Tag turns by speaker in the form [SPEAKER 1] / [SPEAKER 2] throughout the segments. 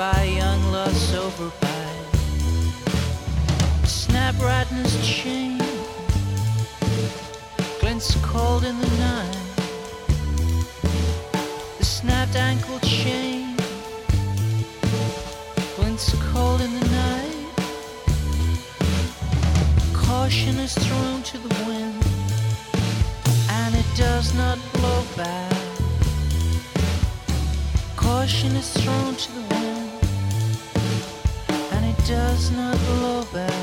[SPEAKER 1] by young loss over by Snap Ratten's chain Glints cold in the night. The snapped ankle chain. Glints cold in the night. Caution is thrown to the wind And it does not blow back. Caution is thrown to the just not love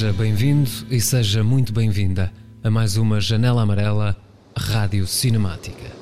[SPEAKER 2] Seja bem-vindo e seja muito bem-vinda a mais uma Janela Amarela Rádio Cinemática.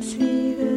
[SPEAKER 3] See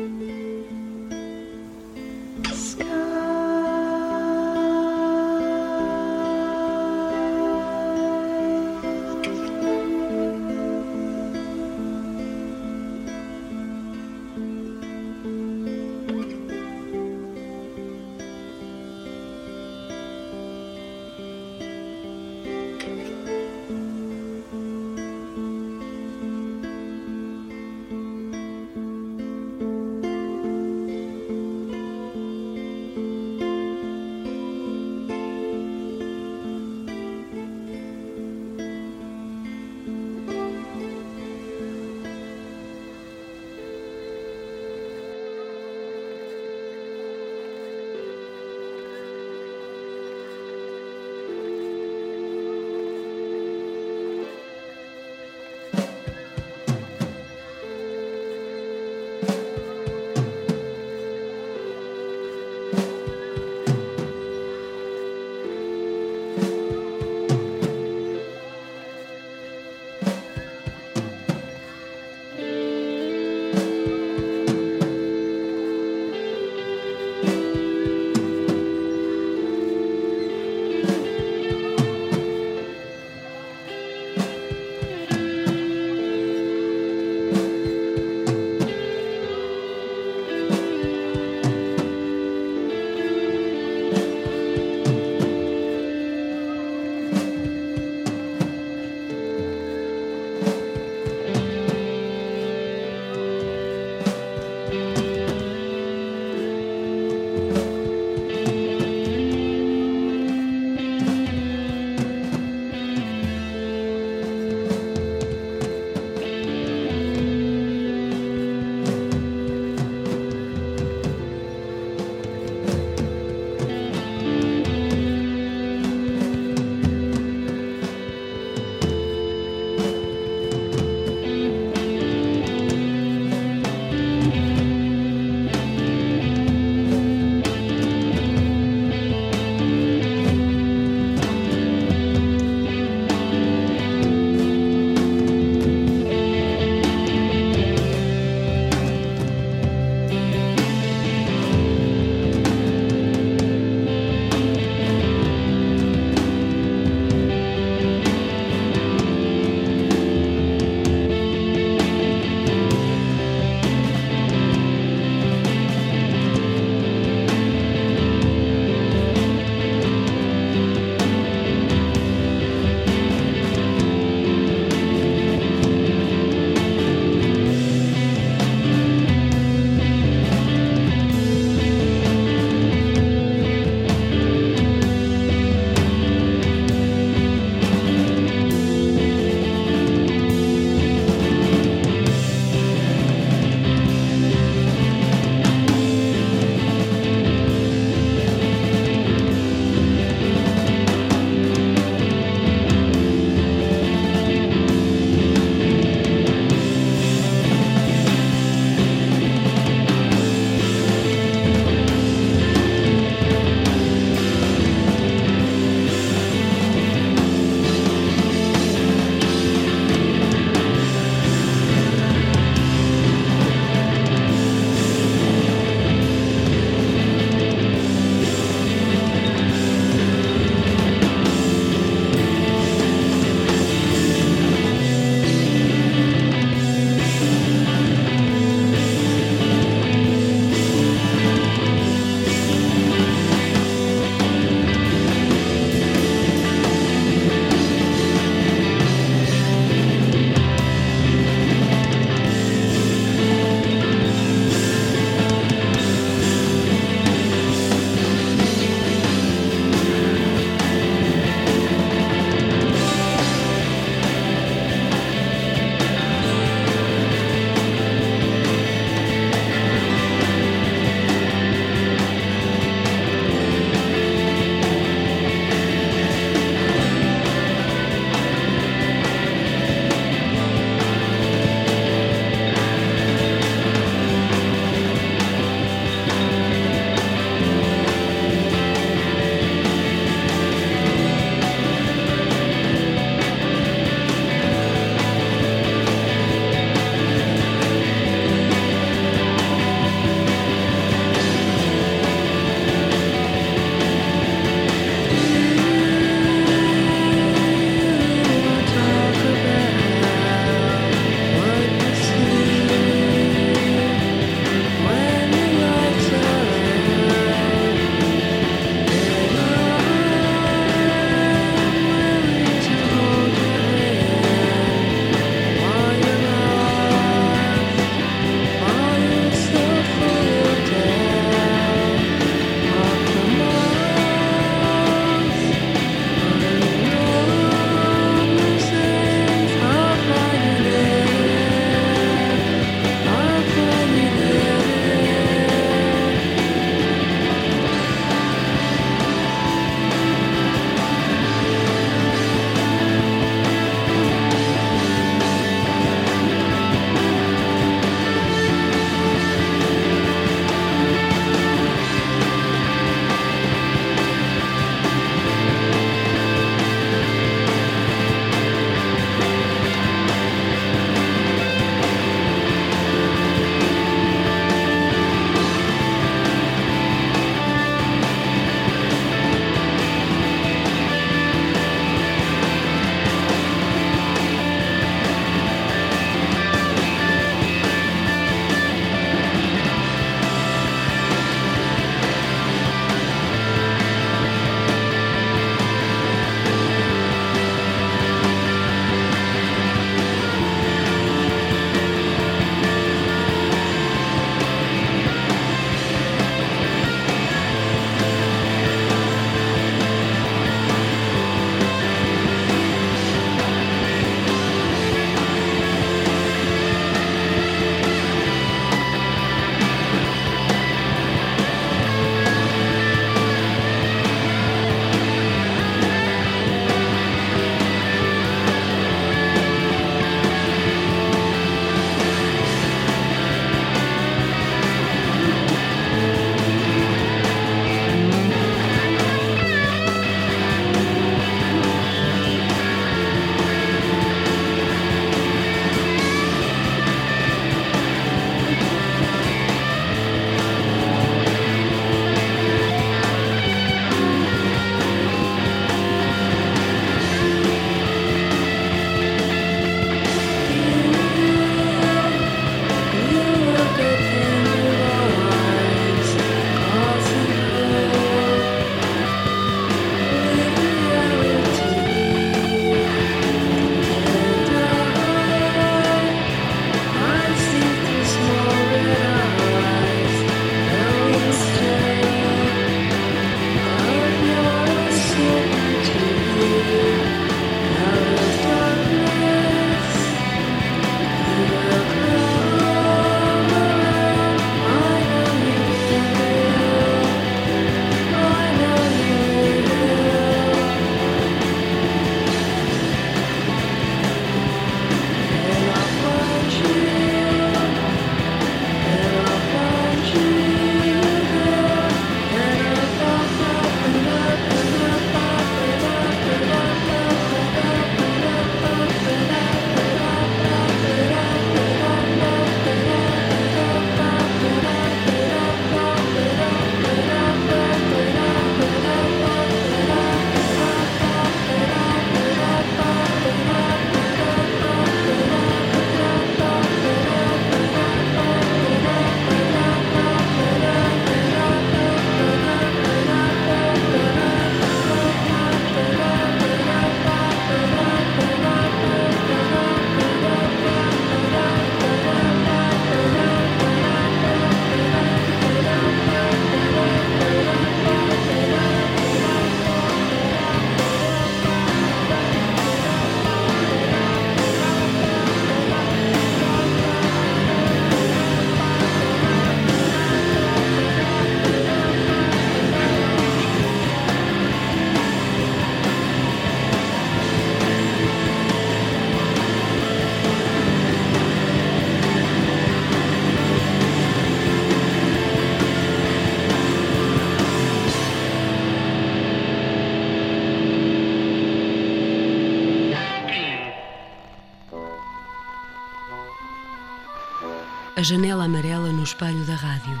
[SPEAKER 4] A janela amarela no espelho da rádio.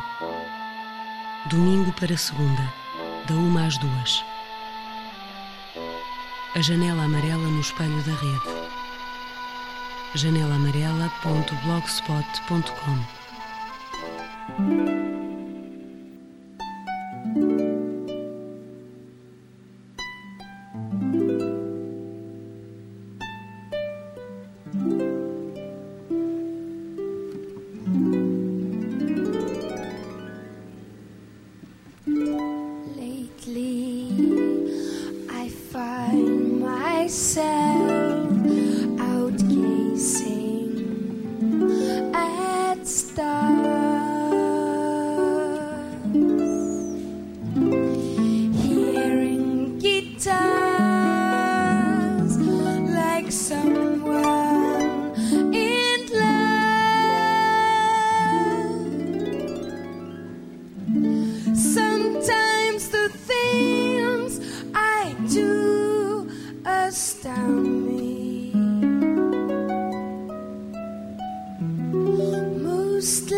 [SPEAKER 4] Domingo para segunda, da uma às duas. A janela amarela no espelho da rede. janelaamarela.blogspot.com
[SPEAKER 3] used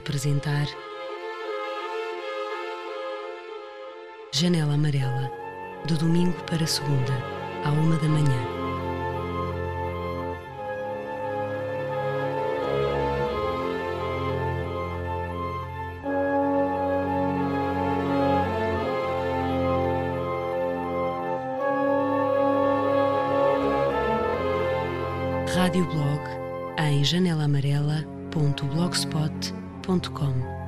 [SPEAKER 5] Apresentar Janela Amarela, de domingo para segunda, à uma da manhã. Rádio Blog em janelaamarela.blogspot.com www.radiocultura.com.